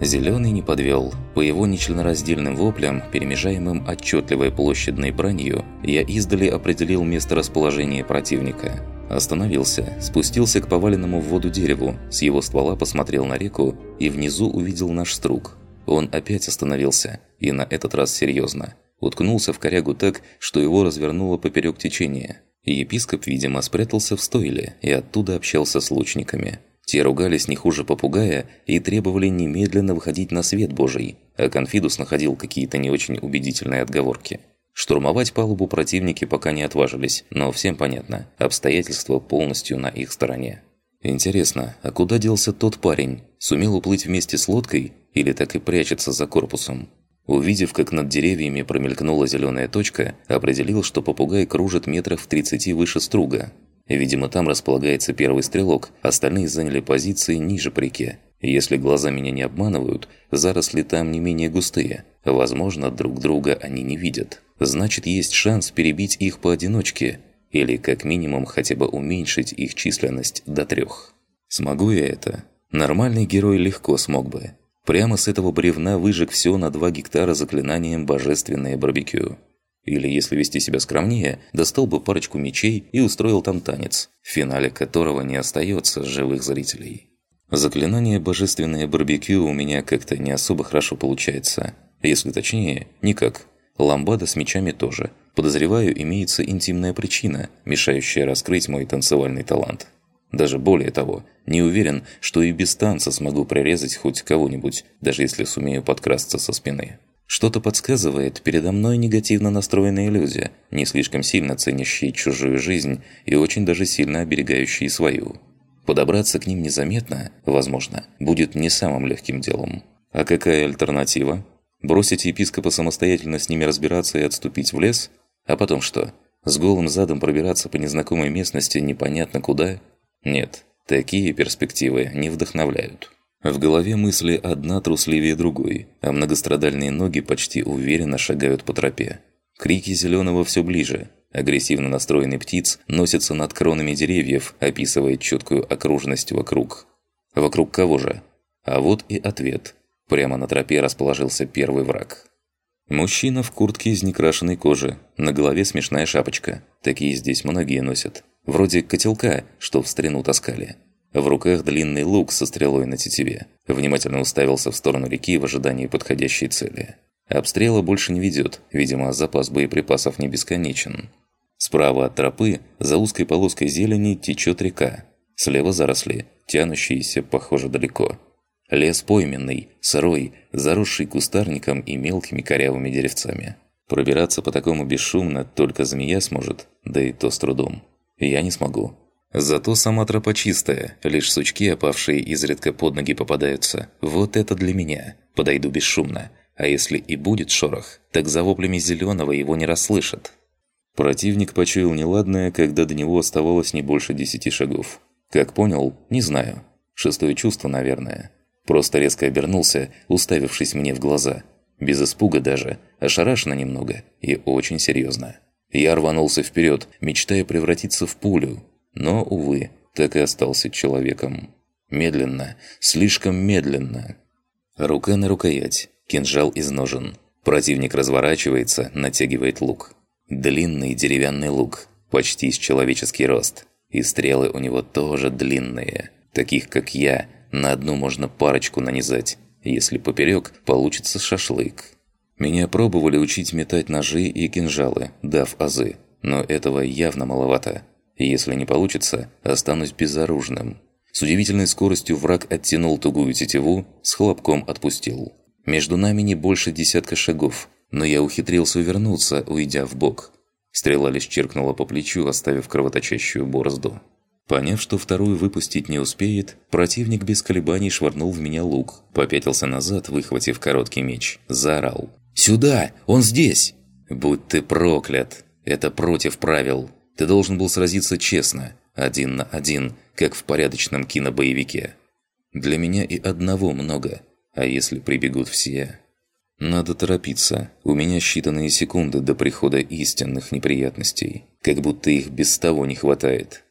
Зеленый не подвел. По его нечленораздельным воплям, перемежаемым отчетливой площадной бранью, я издали определил место расположения противника. Остановился, спустился к поваленному в воду дереву, с его ствола посмотрел на реку и внизу увидел наш струк. Он опять остановился, и на этот раз серьезно. Уткнулся в корягу так, что его развернуло поперек течения. Епископ, видимо, спрятался в стойле и оттуда общался с лучниками. Те ругались не хуже попугая и требовали немедленно выходить на свет Божий, а Конфидус находил какие-то не очень убедительные отговорки. Штурмовать палубу противники пока не отважились, но всем понятно, обстоятельства полностью на их стороне. Интересно, а куда делся тот парень? Сумел уплыть вместе с лодкой или так и прячется за корпусом? Увидев, как над деревьями промелькнула зеленая точка, определил, что попугай кружит метрах в 30 выше струга, Видимо, там располагается первый стрелок, остальные заняли позиции ниже по реке. Если глаза меня не обманывают, заросли там не менее густые. Возможно, друг друга они не видят. Значит, есть шанс перебить их поодиночке. Или, как минимум, хотя бы уменьшить их численность до трех. Смогу я это? Нормальный герой легко смог бы. Прямо с этого бревна выжег все на 2 гектара заклинанием «Божественное барбекю». Или, если вести себя скромнее, достал бы парочку мечей и устроил там танец, в финале которого не остается живых зрителей. Заклинание «Божественное барбекю» у меня как-то не особо хорошо получается. Если точнее, никак. Ламбада с мечами тоже. Подозреваю, имеется интимная причина, мешающая раскрыть мой танцевальный талант. Даже более того, не уверен, что и без танца смогу прирезать хоть кого-нибудь, даже если сумею подкрасться со спины. Что-то подсказывает, передо мной негативно настроенные люди, не слишком сильно ценящие чужую жизнь и очень даже сильно оберегающие свою. Подобраться к ним незаметно, возможно, будет не самым легким делом. А какая альтернатива? Бросить епископа самостоятельно с ними разбираться и отступить в лес? А потом что? С голым задом пробираться по незнакомой местности непонятно куда? Нет, такие перспективы не вдохновляют. В голове мысли одна трусливее другой, а многострадальные ноги почти уверенно шагают по тропе. Крики зеленого все ближе. Агрессивно настроенный птиц носится над кронами деревьев, описывая четкую окружность вокруг. Вокруг кого же? А вот и ответ. Прямо на тропе расположился первый враг. Мужчина в куртке из некрашенной кожи, на голове смешная шапочка. Такие здесь многие носят. Вроде котелка, что в старину таскали. В руках длинный лук со стрелой на тетиве. Внимательно уставился в сторону реки в ожидании подходящей цели. Обстрела больше не ведет, видимо, запас боеприпасов не бесконечен. Справа от тропы, за узкой полоской зелени, течет река. Слева заросли, тянущиеся, похоже, далеко. Лес пойменный, сырой, заросший кустарником и мелкими корявыми деревцами. Пробираться по такому бесшумно только змея сможет, да и то с трудом. Я не смогу. Зато сама тропа чистая, лишь сучки, опавшие изредка под ноги попадаются. Вот это для меня. Подойду бесшумно. А если и будет шорох, так за воплями зеленого его не расслышат. Противник почуял неладное, когда до него оставалось не больше десяти шагов. Как понял, не знаю. Шестое чувство, наверное. Просто резко обернулся, уставившись мне в глаза. Без испуга даже, ошарашенно немного и очень серьезно. Я рванулся вперед, мечтая превратиться в пулю, но, увы, так и остался человеком. Медленно, слишком медленно. Рука на рукоять, кинжал из ножен. Противник разворачивается, натягивает лук. Длинный деревянный лук, почти с человеческий рост. И стрелы у него тоже длинные. Таких, как я, на одну можно парочку нанизать. Если поперек, получится шашлык. Меня пробовали учить метать ножи и кинжалы, дав азы. Но этого явно маловато. Если не получится, останусь безоружным. С удивительной скоростью враг оттянул тугую тетиву, с хлопком отпустил. Между нами не больше десятка шагов, но я ухитрился увернуться, уйдя в бок. Стрела лишь черкнула по плечу, оставив кровоточащую борозду. Поняв, что вторую выпустить не успеет, противник без колебаний швырнул в меня лук, попятился назад, выхватив короткий меч, заорал. «Сюда! Он здесь!» «Будь ты проклят! Это против правил!» Ты должен был сразиться честно, один на один, как в порядочном кинобоевике. Для меня и одного много, а если прибегут все? Надо торопиться, у меня считанные секунды до прихода истинных неприятностей, как будто их без того не хватает.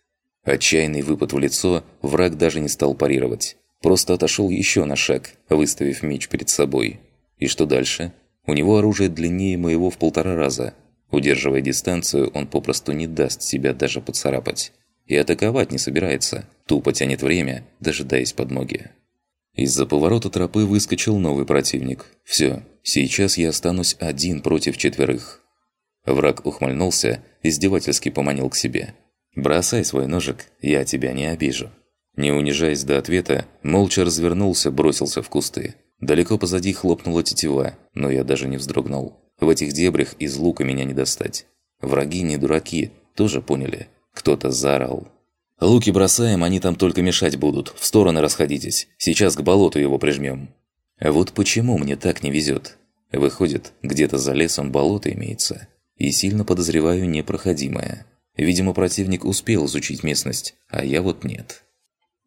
Отчаянный выпад в лицо враг даже не стал парировать. Просто отошел еще на шаг, выставив меч перед собой. И что дальше? У него оружие длиннее моего в полтора раза. Удерживая дистанцию, он попросту не даст себя даже поцарапать. И атаковать не собирается. Тупо тянет время, дожидаясь подмоги. Из-за поворота тропы выскочил новый противник. Все, сейчас я останусь один против четверых. Враг ухмыльнулся, издевательски поманил к себе. «Бросай свой ножик, я тебя не обижу». Не унижаясь до ответа, молча развернулся, бросился в кусты. Далеко позади хлопнула тетива, но я даже не вздрогнул. В этих дебрях из лука меня не достать. Враги не дураки, тоже поняли. Кто-то заорал. «Луки бросаем, они там только мешать будут. В стороны расходитесь. Сейчас к болоту его прижмем». Вот почему мне так не везет. Выходит, где-то за лесом болото имеется. И сильно подозреваю непроходимое. Видимо, противник успел изучить местность, а я вот нет.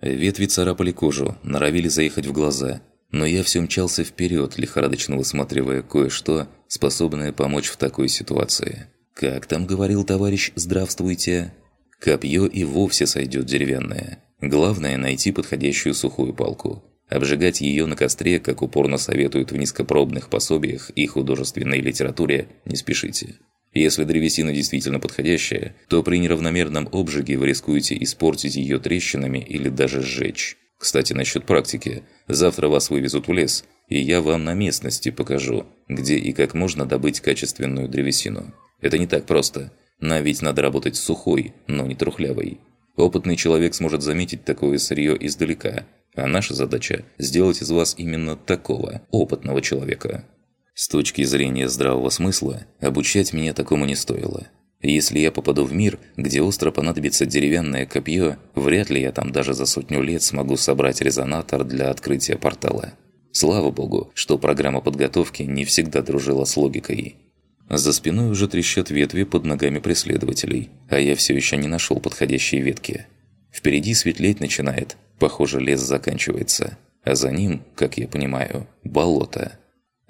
Ветви царапали кожу, норовили заехать в глаза, но я все мчался вперед, лихорадочно высматривая кое-что, способное помочь в такой ситуации. Как там говорил товарищ «Здравствуйте»? Копье и вовсе сойдет деревянное. Главное – найти подходящую сухую палку. Обжигать ее на костре, как упорно советуют в низкопробных пособиях и художественной литературе, не спешите. Если древесина действительно подходящая, то при неравномерном обжиге вы рискуете испортить ее трещинами или даже сжечь. Кстати, насчет практики. Завтра вас вывезут в лес, и я вам на местности покажу, где и как можно добыть качественную древесину. Это не так просто. Нам ведь надо работать сухой, но не трухлявой. Опытный человек сможет заметить такое сырье издалека, а наша задача – сделать из вас именно такого опытного человека. С точки зрения здравого смысла, обучать меня такому не стоило. Если я попаду в мир, где остро понадобится деревянное копье, вряд ли я там даже за сотню лет смогу собрать резонатор для открытия портала. Слава богу, что программа подготовки не всегда дружила с логикой. За спиной уже трещат ветви под ногами преследователей, а я все еще не нашел подходящие ветки. Впереди светлеть начинает, похоже, лес заканчивается, а за ним, как я понимаю, болото.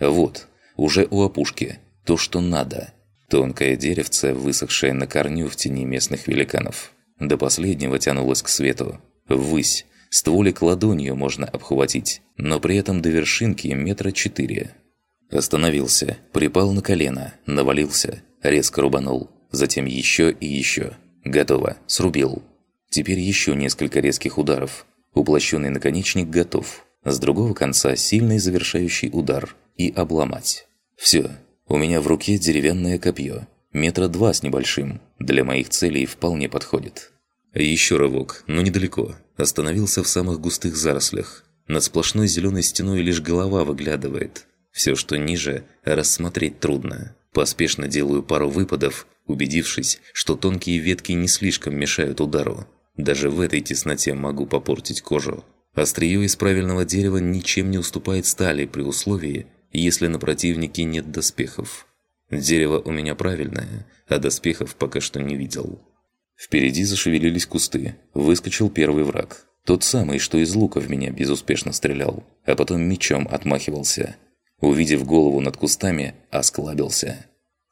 Вот, уже у опушки. То, что надо. Тонкое деревце, высохшее на корню в тени местных великанов. До последнего тянулось к свету. Ввысь. Стволик ладонью можно обхватить, но при этом до вершинки метра четыре. Остановился, припал на колено, навалился, резко рубанул. Затем еще и еще. Готово. Срубил. Теперь еще несколько резких ударов. Уплощенный наконечник готов. С другого конца сильный завершающий удар. И обломать. Все, у меня в руке деревянное копье. Метра два с небольшим. Для моих целей вполне подходит. Еще рывок, но недалеко. Остановился в самых густых зарослях. Над сплошной зеленой стеной лишь голова выглядывает. Все, что ниже, рассмотреть трудно. Поспешно делаю пару выпадов, убедившись, что тонкие ветки не слишком мешают удару. Даже в этой тесноте могу попортить кожу. Острие из правильного дерева ничем не уступает стали при условии, если на противнике нет доспехов. Дерево у меня правильное, а доспехов пока что не видел. Впереди зашевелились кусты. Выскочил первый враг. Тот самый, что из лука в меня безуспешно стрелял, а потом мечом отмахивался. Увидев голову над кустами, осклабился.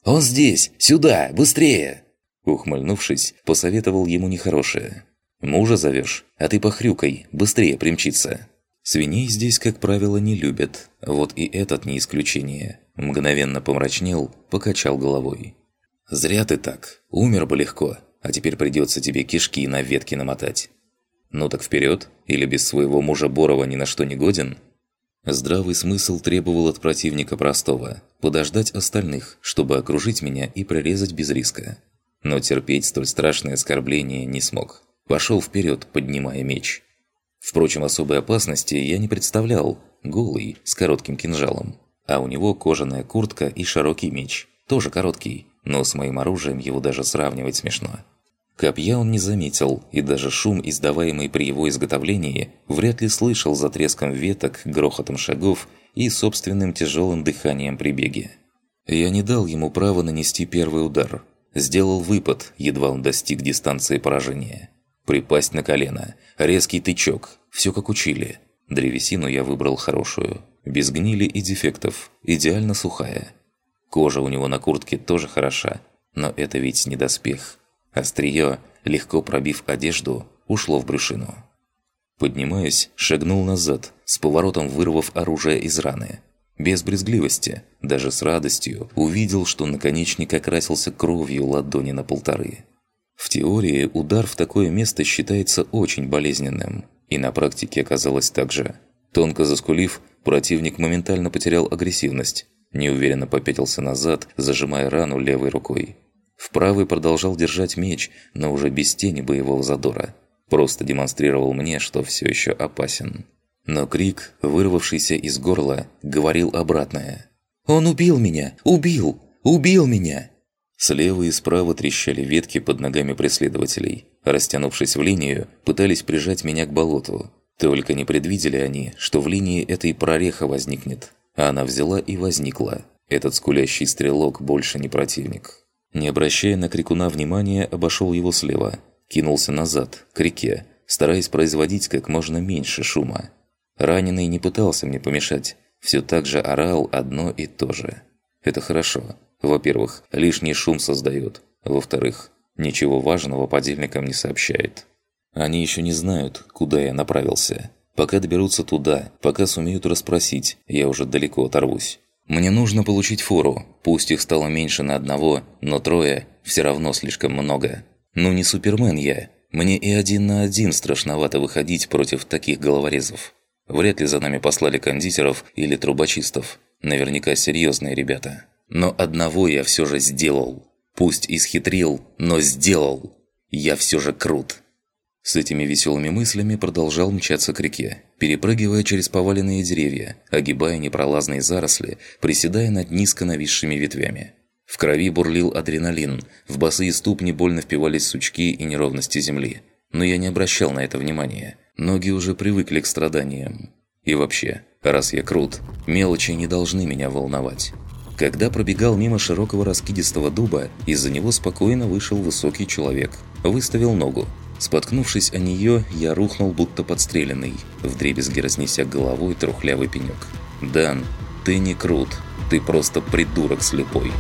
«Он здесь! Сюда! Быстрее!» Ухмыльнувшись, посоветовал ему нехорошее. «Мужа зовешь, а ты похрюкай, быстрее примчится!» Свиней здесь, как правило, не любят. Вот и этот не исключение. Мгновенно помрачнел, покачал головой. «Зря ты так. Умер бы легко, а теперь придется тебе кишки на ветки намотать». «Ну так вперед, или без своего мужа Борова ни на что не годен?» Здравый смысл требовал от противника простого – подождать остальных, чтобы окружить меня и прорезать без риска. Но терпеть столь страшное оскорбление не смог. Пошел вперед, поднимая меч. Впрочем, особой опасности я не представлял, голый, с коротким кинжалом. А у него кожаная куртка и широкий меч, тоже короткий, но с моим оружием его даже сравнивать смешно. Копья он не заметил, и даже шум, издаваемый при его изготовлении, вряд ли слышал за треском веток, грохотом шагов и собственным тяжелым дыханием при беге. Я не дал ему права нанести первый удар. Сделал выпад, едва он достиг дистанции поражения. Припасть на колено. Резкий тычок. Все как учили. Древесину я выбрал хорошую. Без гнили и дефектов. Идеально сухая. Кожа у него на куртке тоже хороша. Но это ведь не доспех. Острие, легко пробив одежду, ушло в брюшину. Поднимаясь, шагнул назад, с поворотом вырвав оружие из раны. Без брезгливости, даже с радостью, увидел, что наконечник окрасился кровью ладони на полторы. В теории удар в такое место считается очень болезненным, и на практике оказалось так же. Тонко заскулив, противник моментально потерял агрессивность, неуверенно попятился назад, зажимая рану левой рукой. В правой продолжал держать меч, но уже без тени боевого задора. Просто демонстрировал мне, что все еще опасен. Но крик, вырвавшийся из горла, говорил обратное. «Он убил меня! Убил! Убил меня!» Слева и справа трещали ветки под ногами преследователей. Растянувшись в линию, пытались прижать меня к болоту. Только не предвидели они, что в линии этой прореха возникнет. А она взяла и возникла. Этот скулящий стрелок больше не противник. Не обращая на крикуна внимания, обошел его слева. Кинулся назад, к реке, стараясь производить как можно меньше шума. Раненый не пытался мне помешать, все так же орал одно и то же. Это хорошо. Во-первых, лишний шум создает. Во-вторых, ничего важного подельникам не сообщает. Они еще не знают, куда я направился. Пока доберутся туда, пока сумеют расспросить, я уже далеко оторвусь. Мне нужно получить фору, пусть их стало меньше на одного, но трое все равно слишком много. Ну не супермен я, мне и один на один страшновато выходить против таких головорезов. Вряд ли за нами послали кондитеров или трубочистов. Наверняка серьезные ребята. Но одного я все же сделал. Пусть исхитрил, но сделал. Я все же крут. С этими веселыми мыслями продолжал мчаться к реке, перепрыгивая через поваленные деревья, огибая непролазные заросли, приседая над низко нависшими ветвями. В крови бурлил адреналин, в босые ступни больно впивались сучки и неровности земли. Но я не обращал на это внимания. Ноги уже привыкли к страданиям. И вообще, раз я крут, мелочи не должны меня волновать. Когда пробегал мимо широкого раскидистого дуба, из-за него спокойно вышел высокий человек. Выставил ногу. Споткнувшись о нее, я рухнул, будто подстреленный, вдребезги разнеся головой трухлявый пенек. «Дан, ты не крут, ты просто придурок слепой».